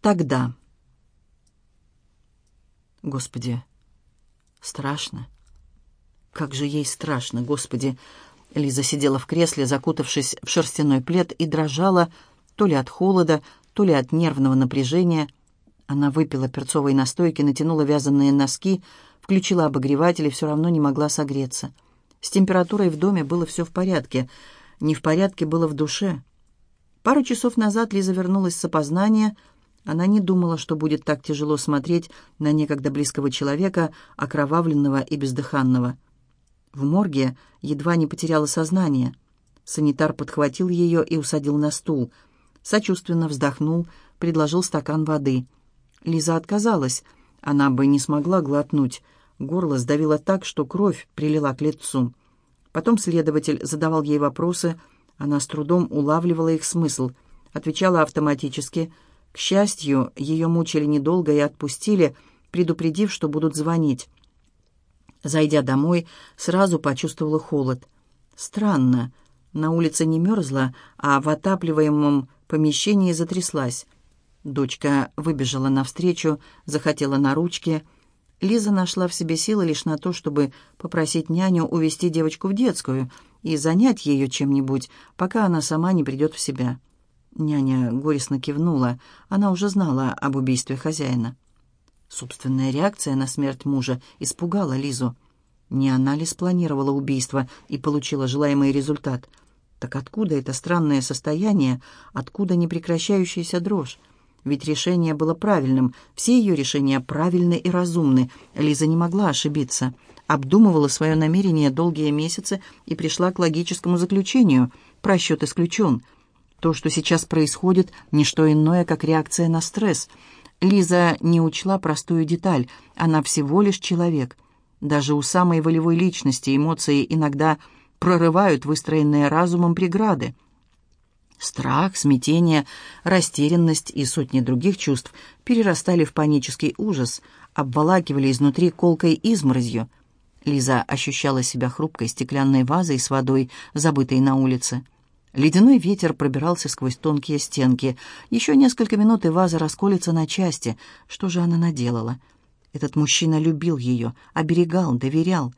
Тогда. Господи, страшно. Как же ей страшно, Господи. Лиза сидела в кресле, закутавшись в шерстяной плед, и дрожала то ли от холода, то ли от нервного напряжения. Она выпила перцовой настойки, натянула вязаные носки, включила обогреватель и все равно не могла согреться. С температурой в доме было все в порядке. Не в порядке было в душе. Пару часов назад Лиза вернулась с опознания. Она не думала, что будет так тяжело смотреть на некогда близкого человека, окровавленного и бездыханного. В морге едва не потеряла сознание. Санитар подхватил ее и усадил на стул. Сочувственно вздохнул, предложил стакан воды. Лиза отказалась. Она бы не смогла глотнуть. Горло сдавило так, что кровь прилила к лицу. Потом следователь задавал ей вопросы. Она с трудом улавливала их смысл. Отвечала автоматически. К счастью, ее мучили недолго и отпустили, предупредив, что будут звонить. Зайдя домой, сразу почувствовала холод. Странно. На улице не мерзла, а в отапливаемом помещении затряслась. Дочка выбежала навстречу, захотела на ручки. Лиза нашла в себе силы лишь на то, чтобы попросить няню увести девочку в детскую и занять ее чем-нибудь, пока она сама не придет в себя. Няня горестно кивнула. Она уже знала об убийстве хозяина. Собственная реакция на смерть мужа испугала Лизу. Не она ли спланировала убийство и получила желаемый результат? Так откуда это странное состояние, откуда непрекращающаяся дрожь? Ведь решение было правильным, все ее решения правильны и разумны. Лиза не могла ошибиться. Обдумывала свое намерение долгие месяцы и пришла к логическому заключению. Просчет исключен. То, что сейчас происходит, не что иное, как реакция на стресс – Лиза не учла простую деталь. Она всего лишь человек. Даже у самой волевой личности эмоции иногда прорывают выстроенные разумом преграды. Страх, смятение, растерянность и сотни других чувств перерастали в панический ужас, обволакивали изнутри колкой изморозью. Лиза ощущала себя хрупкой стеклянной вазой с водой, забытой на улице. Ледяной ветер пробирался сквозь тонкие стенки. Еще несколько минут, и ваза расколется на части. Что же она наделала? Этот мужчина любил ее, оберегал, доверял.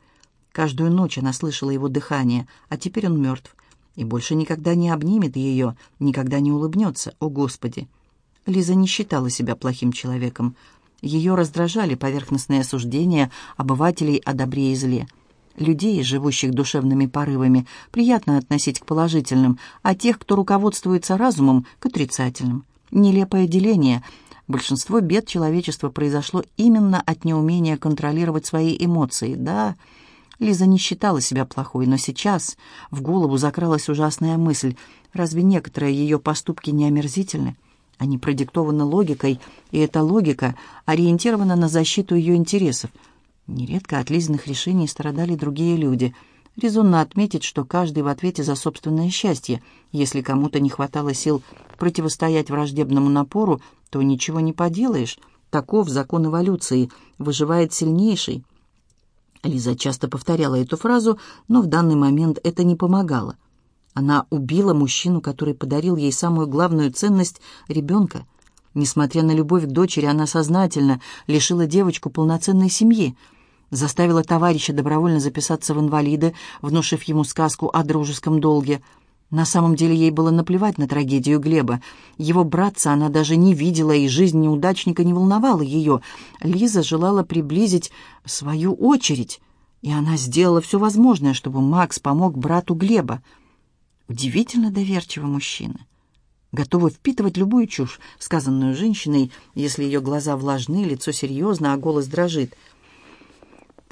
Каждую ночь она слышала его дыхание, а теперь он мертв. И больше никогда не обнимет ее, никогда не улыбнется. О, Господи! Лиза не считала себя плохим человеком. Ее раздражали поверхностные суждения обывателей о добре и зле – Людей, живущих душевными порывами, приятно относить к положительным, а тех, кто руководствуется разумом, к отрицательным. Нелепое деление. Большинство бед человечества произошло именно от неумения контролировать свои эмоции. Да, Лиза не считала себя плохой, но сейчас в голову закралась ужасная мысль. Разве некоторые ее поступки не омерзительны? Они продиктованы логикой, и эта логика ориентирована на защиту ее интересов – Нередко от Лизиных решений страдали другие люди. Резонно отметить, что каждый в ответе за собственное счастье. Если кому-то не хватало сил противостоять враждебному напору, то ничего не поделаешь. Таков закон эволюции. Выживает сильнейший. Лиза часто повторяла эту фразу, но в данный момент это не помогало. Она убила мужчину, который подарил ей самую главную ценность — ребенка. Несмотря на любовь к дочери, она сознательно лишила девочку полноценной семьи — заставила товарища добровольно записаться в инвалиды, внушив ему сказку о дружеском долге. На самом деле ей было наплевать на трагедию Глеба. Его братца она даже не видела, и жизнь неудачника не волновала ее. Лиза желала приблизить свою очередь, и она сделала все возможное, чтобы Макс помог брату Глеба. Удивительно доверчивый мужчина. Готова впитывать любую чушь, сказанную женщиной, если ее глаза влажны, лицо серьезно, а голос дрожит —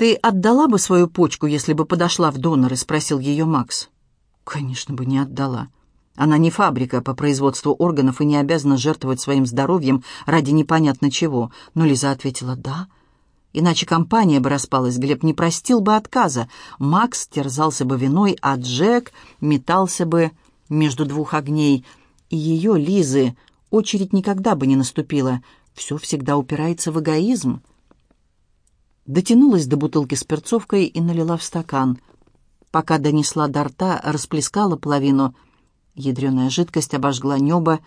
«Ты отдала бы свою почку, если бы подошла в доноры?» — спросил ее Макс. «Конечно бы не отдала. Она не фабрика по производству органов и не обязана жертвовать своим здоровьем ради непонятно чего». Но Лиза ответила «да». Иначе компания бы распалась, Глеб не простил бы отказа. Макс терзался бы виной, а Джек метался бы между двух огней. И ее, Лизы, очередь никогда бы не наступила. Все всегда упирается в эгоизм дотянулась до бутылки с перцовкой и налила в стакан. Пока донесла до рта, расплескала половину. Ядреная жидкость обожгла небо.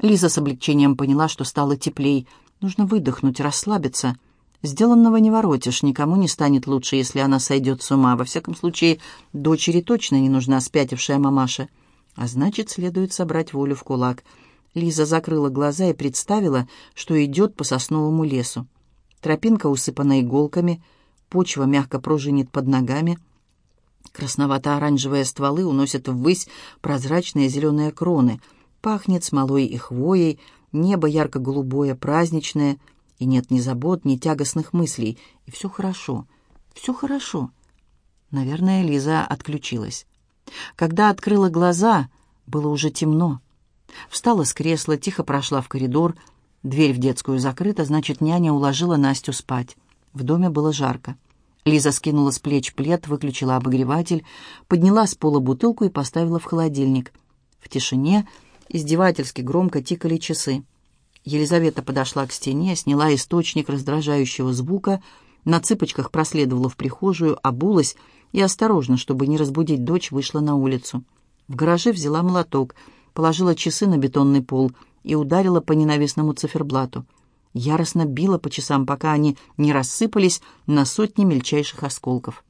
Лиза с облегчением поняла, что стало теплей. Нужно выдохнуть, расслабиться. Сделанного не воротишь, никому не станет лучше, если она сойдет с ума. Во всяком случае, дочери точно не нужна спятившая мамаша. А значит, следует собрать волю в кулак. Лиза закрыла глаза и представила, что идет по сосновому лесу. Тропинка усыпана иголками, почва мягко пружинит под ногами. Красновато-оранжевые стволы уносят ввысь прозрачные зеленые кроны. Пахнет смолой и хвоей, небо ярко-голубое, праздничное, и нет ни забот, ни тягостных мыслей. И все хорошо, все хорошо. Наверное, Лиза отключилась. Когда открыла глаза, было уже темно. Встала с кресла, тихо прошла в коридор. Дверь в детскую закрыта, значит, няня уложила Настю спать. В доме было жарко. Лиза скинула с плеч плед, выключила обогреватель, подняла с пола бутылку и поставила в холодильник. В тишине издевательски громко тикали часы. Елизавета подошла к стене, сняла источник раздражающего звука, на цыпочках проследовала в прихожую, обулась и осторожно, чтобы не разбудить дочь, вышла на улицу. В гараже взяла молоток, положила часы на бетонный пол и ударила по ненавистному циферблату. Яростно била по часам, пока они не рассыпались на сотни мельчайших осколков.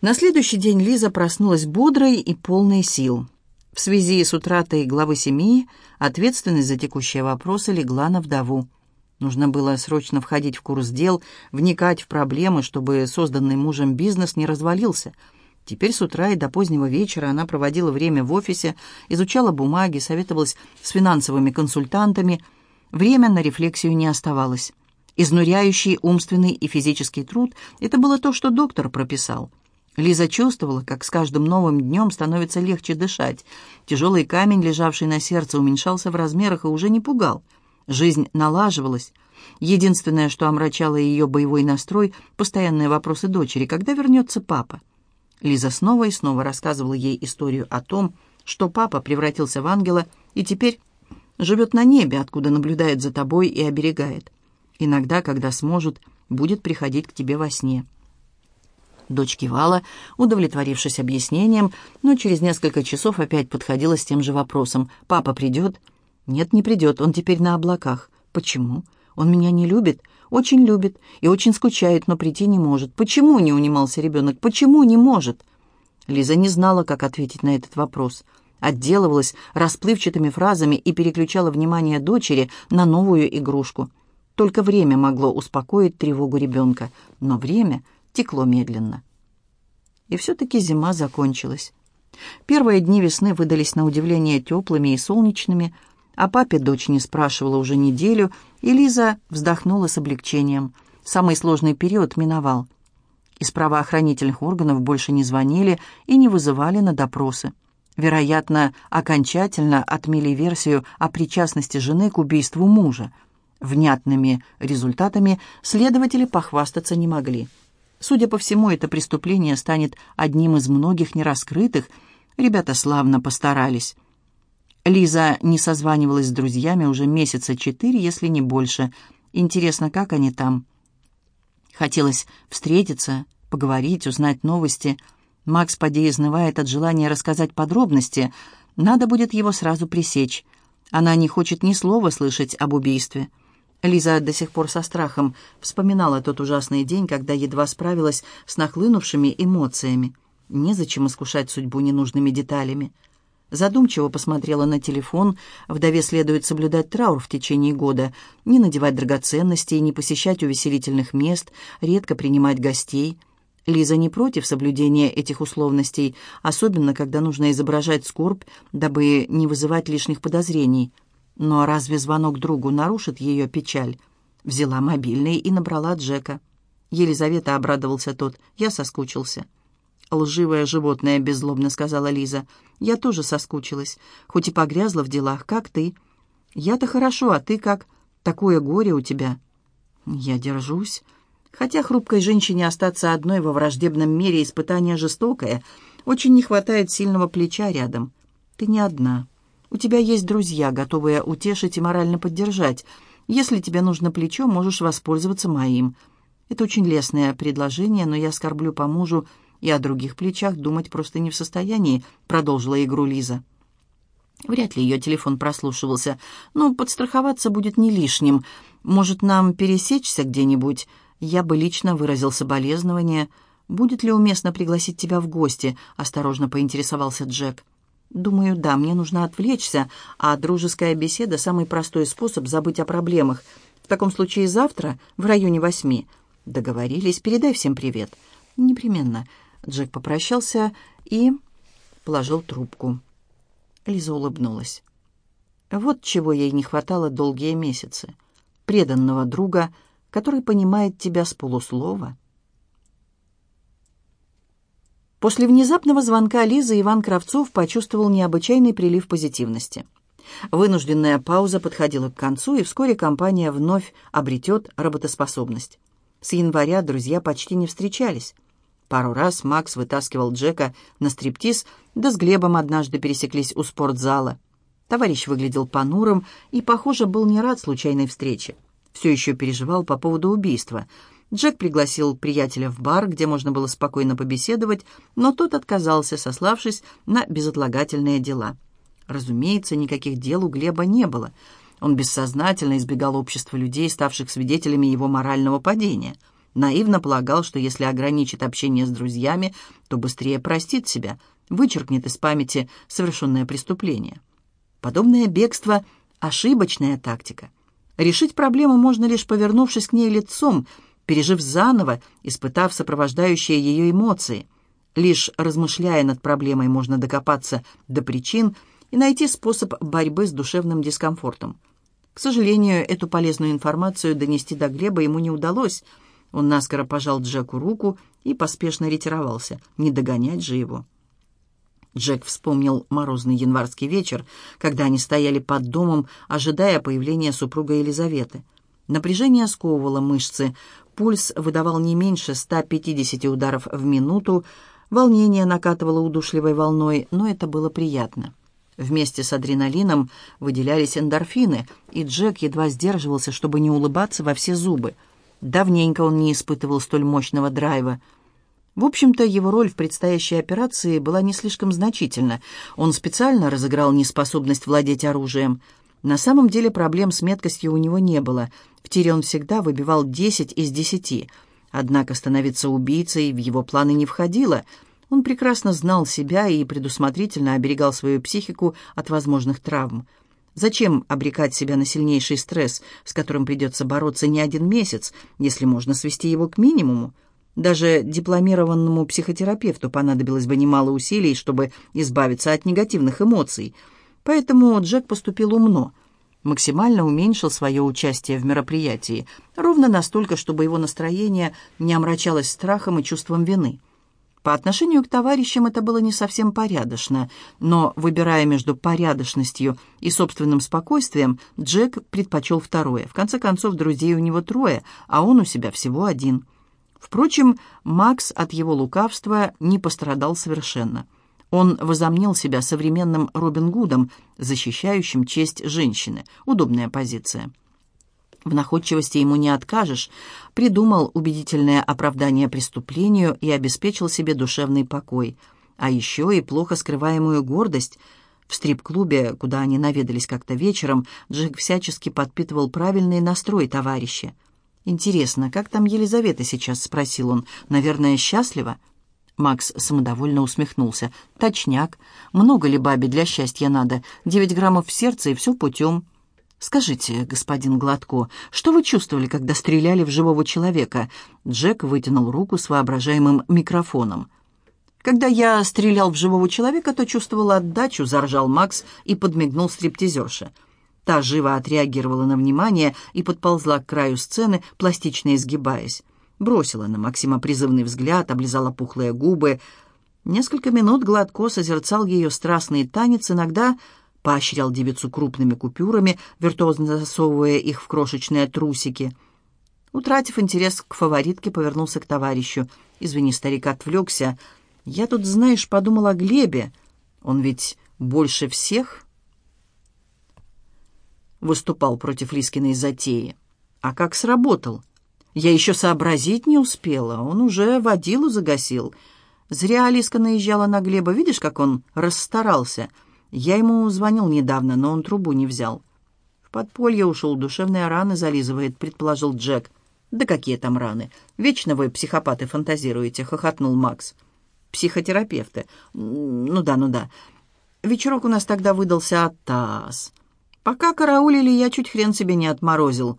На следующий день Лиза проснулась бодрой и полной сил. В связи с утратой главы семьи ответственность за текущие вопросы легла на вдову. Нужно было срочно входить в курс дел, вникать в проблемы, чтобы созданный мужем бизнес не развалился. Теперь с утра и до позднего вечера она проводила время в офисе, изучала бумаги, советовалась с финансовыми консультантами. Время на рефлексию не оставалось. Изнуряющий умственный и физический труд – это было то, что доктор прописал. Лиза чувствовала, как с каждым новым днем становится легче дышать. Тяжелый камень, лежавший на сердце, уменьшался в размерах и уже не пугал – Жизнь налаживалась. Единственное, что омрачало ее боевой настрой, постоянные вопросы дочери, когда вернется папа. Лиза снова и снова рассказывала ей историю о том, что папа превратился в ангела и теперь живет на небе, откуда наблюдает за тобой и оберегает. Иногда, когда сможет, будет приходить к тебе во сне. Дочь кивала, удовлетворившись объяснением, но через несколько часов опять подходила с тем же вопросом. «Папа придет?» «Нет, не придет, он теперь на облаках». «Почему? Он меня не любит?» «Очень любит и очень скучает, но прийти не может». «Почему?» — не унимался ребенок. «Почему не может?» Лиза не знала, как ответить на этот вопрос. Отделывалась расплывчатыми фразами и переключала внимание дочери на новую игрушку. Только время могло успокоить тревогу ребенка, но время текло медленно. И все-таки зима закончилась. Первые дни весны выдались на удивление теплыми и солнечными, о папе дочь не спрашивала уже неделю, и Лиза вздохнула с облегчением. Самый сложный период миновал. Из правоохранительных органов больше не звонили и не вызывали на допросы. Вероятно, окончательно отмели версию о причастности жены к убийству мужа. Внятными результатами следователи похвастаться не могли. Судя по всему, это преступление станет одним из многих нераскрытых. Ребята славно постарались. Лиза не созванивалась с друзьями уже месяца четыре, если не больше. Интересно, как они там? Хотелось встретиться, поговорить, узнать новости. Макс поди изнывает от желания рассказать подробности. Надо будет его сразу пресечь. Она не хочет ни слова слышать об убийстве. Лиза до сих пор со страхом вспоминала тот ужасный день, когда едва справилась с нахлынувшими эмоциями. Незачем искушать судьбу ненужными деталями. Задумчиво посмотрела на телефон. Вдове следует соблюдать траур в течение года, не надевать драгоценностей, не посещать увеселительных мест, редко принимать гостей. Лиза не против соблюдения этих условностей, особенно когда нужно изображать скорбь, дабы не вызывать лишних подозрений. Но разве звонок другу нарушит ее печаль? Взяла мобильный и набрала Джека. Елизавета обрадовался тот. Я соскучился лживое животное», — беззлобно сказала Лиза. «Я тоже соскучилась, хоть и погрязла в делах, как ты. Я-то хорошо, а ты как? Такое горе у тебя». «Я держусь. Хотя хрупкой женщине остаться одной во враждебном мире испытание жестокое. Очень не хватает сильного плеча рядом. Ты не одна. У тебя есть друзья, готовые утешить и морально поддержать. Если тебе нужно плечо, можешь воспользоваться моим». Это очень лестное предложение, но я скорблю по мужу, и о других плечах думать просто не в состоянии», — продолжила игру Лиза. Вряд ли ее телефон прослушивался, но подстраховаться будет не лишним. Может, нам пересечься где-нибудь? Я бы лично выразил соболезнование. Будет ли уместно пригласить тебя в гости?» — осторожно поинтересовался Джек. «Думаю, да, мне нужно отвлечься, а дружеская беседа — самый простой способ забыть о проблемах. В таком случае завтра, в районе восьми. Договорились, передай всем привет». «Непременно». Джек попрощался и положил трубку. Лиза улыбнулась. Вот чего ей не хватало долгие месяцы. Преданного друга, который понимает тебя с полуслова. После внезапного звонка Лизы Иван Кравцов почувствовал необычайный прилив позитивности. Вынужденная пауза подходила к концу, и вскоре компания вновь обретет работоспособность. С января друзья почти не встречались. Пару раз Макс вытаскивал Джека на стриптиз, да с Глебом однажды пересеклись у спортзала. Товарищ выглядел понурым и, похоже, был не рад случайной встрече. Все еще переживал по поводу убийства – Джек пригласил приятеля в бар, где можно было спокойно побеседовать, но тот отказался, сославшись на безотлагательные дела. Разумеется, никаких дел у Глеба не было. Он бессознательно избегал общества людей, ставших свидетелями его морального падения. Наивно полагал, что если ограничит общение с друзьями, то быстрее простит себя, вычеркнет из памяти совершенное преступление. Подобное бегство – ошибочная тактика. Решить проблему можно лишь повернувшись к ней лицом – пережив заново, испытав сопровождающие ее эмоции. Лишь размышляя над проблемой, можно докопаться до причин и найти способ борьбы с душевным дискомфортом. К сожалению, эту полезную информацию донести до Глеба ему не удалось. Он наскоро пожал Джеку руку и поспешно ретировался. Не догонять же его. Джек вспомнил морозный январский вечер, когда они стояли под домом, ожидая появления супруга Елизаветы. Напряжение сковывало мышцы, Пульс выдавал не меньше 150 ударов в минуту, волнение накатывало удушливой волной, но это было приятно. Вместе с адреналином выделялись эндорфины, и Джек едва сдерживался, чтобы не улыбаться во все зубы. Давненько он не испытывал столь мощного драйва. В общем-то, его роль в предстоящей операции была не слишком значительна. Он специально разыграл неспособность владеть оружием – на самом деле проблем с меткостью у него не было. В тире он всегда выбивал 10 из 10. Однако становиться убийцей в его планы не входило. Он прекрасно знал себя и предусмотрительно оберегал свою психику от возможных травм. Зачем обрекать себя на сильнейший стресс, с которым придется бороться не один месяц, если можно свести его к минимуму? Даже дипломированному психотерапевту понадобилось бы немало усилий, чтобы избавиться от негативных эмоций – Поэтому Джек поступил умно. Максимально уменьшил свое участие в мероприятии, ровно настолько, чтобы его настроение не омрачалось страхом и чувством вины. По отношению к товарищам это было не совсем порядочно, но, выбирая между порядочностью и собственным спокойствием, Джек предпочел второе. В конце концов, друзей у него трое, а он у себя всего один. Впрочем, Макс от его лукавства не пострадал совершенно – он возомнил себя современным Робин Гудом, защищающим честь женщины. Удобная позиция. В находчивости ему не откажешь. Придумал убедительное оправдание преступлению и обеспечил себе душевный покой. А еще и плохо скрываемую гордость. В стрип-клубе, куда они наведались как-то вечером, Джек всячески подпитывал правильный настрой товарища. «Интересно, как там Елизавета сейчас?» — спросил он. «Наверное, счастлива?» Макс самодовольно усмехнулся. «Точняк. Много ли бабе для счастья надо? Девять граммов в сердце и все путем». «Скажите, господин Гладко, что вы чувствовали, когда стреляли в живого человека?» Джек вытянул руку с воображаемым микрофоном. «Когда я стрелял в живого человека, то чувствовал отдачу», — заржал Макс и подмигнул стриптизерше. Та живо отреагировала на внимание и подползла к краю сцены, пластично изгибаясь бросила на Максима призывный взгляд, облизала пухлые губы. Несколько минут Гладко созерцал ее страстный танец, иногда поощрял девицу крупными купюрами, виртуозно засовывая их в крошечные трусики. Утратив интерес к фаворитке, повернулся к товарищу. «Извини, старик, отвлекся. Я тут, знаешь, подумал о Глебе. Он ведь больше всех...» Выступал против Лискиной затеи. «А как сработал?» Я еще сообразить не успела, он уже водилу загасил. Зря Алиска наезжала на Глеба, видишь, как он расстарался. Я ему звонил недавно, но он трубу не взял. В подполье ушел, душевные раны зализывает, предположил Джек. «Да какие там раны? Вечно вы, психопаты, фантазируете», — хохотнул Макс. «Психотерапевты. Ну да, ну да. Вечерок у нас тогда выдался атас. Пока караулили, я чуть хрен себе не отморозил.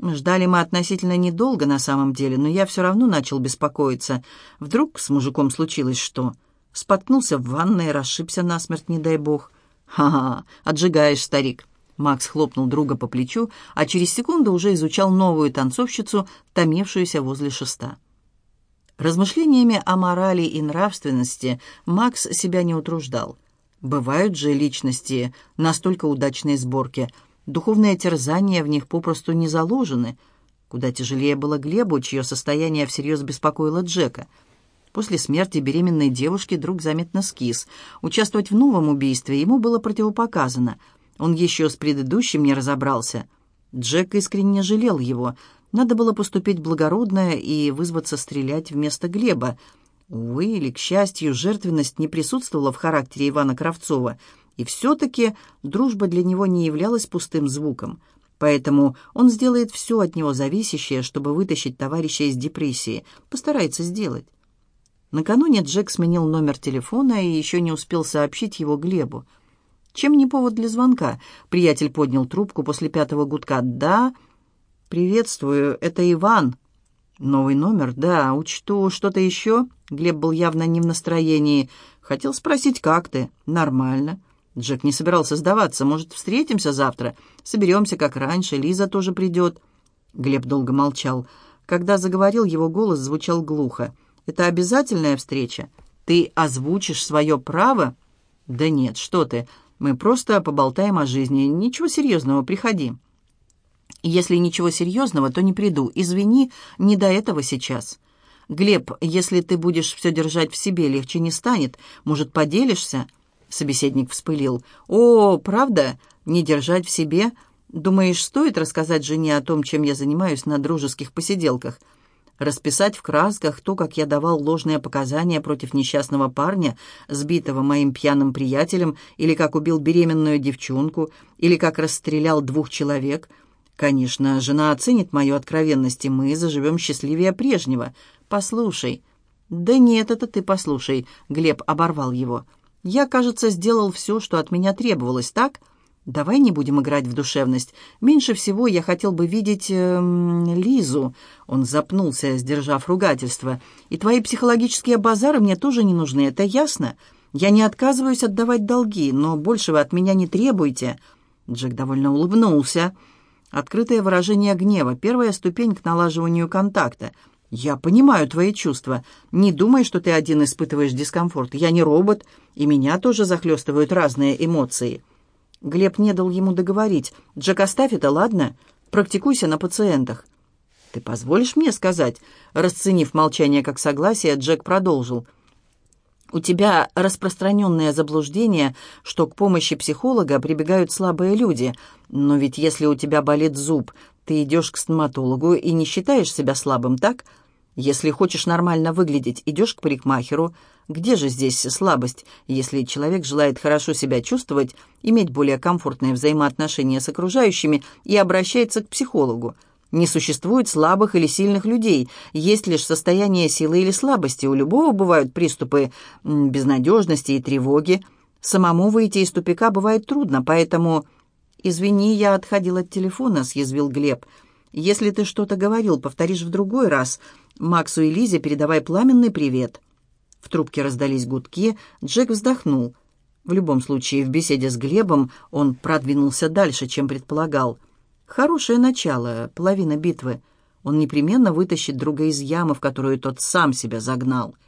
Ждали мы относительно недолго на самом деле, но я все равно начал беспокоиться. Вдруг с мужиком случилось что? Споткнулся в ванной, расшибся насмерть, не дай бог. «Ха-ха, отжигаешь, старик». Макс хлопнул друга по плечу, а через секунду уже изучал новую танцовщицу, томившуюся возле шеста. Размышлениями о морали и нравственности Макс себя не утруждал. Бывают же личности настолько удачной сборки – Духовные терзания в них попросту не заложены. Куда тяжелее было Глебу, чье состояние всерьез беспокоило Джека. После смерти беременной девушки друг заметно скис. Участвовать в новом убийстве ему было противопоказано. Он еще с предыдущим не разобрался. Джек искренне жалел его. Надо было поступить благородно и вызваться стрелять вместо Глеба. Увы, или, к счастью, жертвенность не присутствовала в характере Ивана Кравцова — и все-таки дружба для него не являлась пустым звуком. Поэтому он сделает все от него зависящее, чтобы вытащить товарища из депрессии. Постарается сделать. Накануне Джек сменил номер телефона и еще не успел сообщить его Глебу. Чем не повод для звонка? Приятель поднял трубку после пятого гудка. «Да, приветствую, это Иван». «Новый номер? Да, учту. Что-то еще?» Глеб был явно не в настроении. «Хотел спросить, как ты?» «Нормально». Джек не собирался сдаваться. «Может, встретимся завтра? Соберемся, как раньше. Лиза тоже придет». Глеб долго молчал. Когда заговорил, его голос звучал глухо. «Это обязательная встреча? Ты озвучишь свое право?» «Да нет, что ты. Мы просто поболтаем о жизни. Ничего серьезного, приходи». «Если ничего серьезного, то не приду. Извини, не до этого сейчас». «Глеб, если ты будешь все держать в себе, легче не станет. Может, поделишься?» Собеседник вспылил. «О, правда? Не держать в себе? Думаешь, стоит рассказать жене о том, чем я занимаюсь на дружеских посиделках? Расписать в красках то, как я давал ложные показания против несчастного парня, сбитого моим пьяным приятелем, или как убил беременную девчонку, или как расстрелял двух человек? Конечно, жена оценит мою откровенность, и мы заживем счастливее прежнего. Послушай». «Да нет, это ты послушай», — Глеб оборвал его. Я, кажется, сделал все, что от меня требовалось, так? Давай не будем играть в душевность. Меньше всего я хотел бы видеть э, Лизу. Он запнулся, сдержав ругательство. И твои психологические базары мне тоже не нужны, это ясно? Я не отказываюсь отдавать долги, но большего от меня не требуйте. Джек довольно улыбнулся. Открытое выражение гнева, первая ступень к налаживанию контакта. «Я понимаю твои чувства. Не думай, что ты один испытываешь дискомфорт. Я не робот, и меня тоже захлестывают разные эмоции». Глеб не дал ему договорить. «Джек, оставь это, ладно? Практикуйся на пациентах». «Ты позволишь мне сказать?» Расценив молчание как согласие, Джек продолжил. «У тебя распространенное заблуждение, что к помощи психолога прибегают слабые люди. Но ведь если у тебя болит зуб, ты идешь к стоматологу и не считаешь себя слабым, так? Если хочешь нормально выглядеть, идешь к парикмахеру. Где же здесь слабость, если человек желает хорошо себя чувствовать, иметь более комфортные взаимоотношения с окружающими и обращается к психологу? Не существует слабых или сильных людей, есть лишь состояние силы или слабости. У любого бывают приступы безнадежности и тревоги. Самому выйти из тупика бывает трудно, поэтому «Извини, я отходил от телефона», — съязвил Глеб. «Если ты что-то говорил, повторишь в другой раз. Максу и Лизе передавай пламенный привет». В трубке раздались гудки, Джек вздохнул. В любом случае, в беседе с Глебом он продвинулся дальше, чем предполагал. Хорошее начало, половина битвы. Он непременно вытащит друга из ямы, в которую тот сам себя загнал —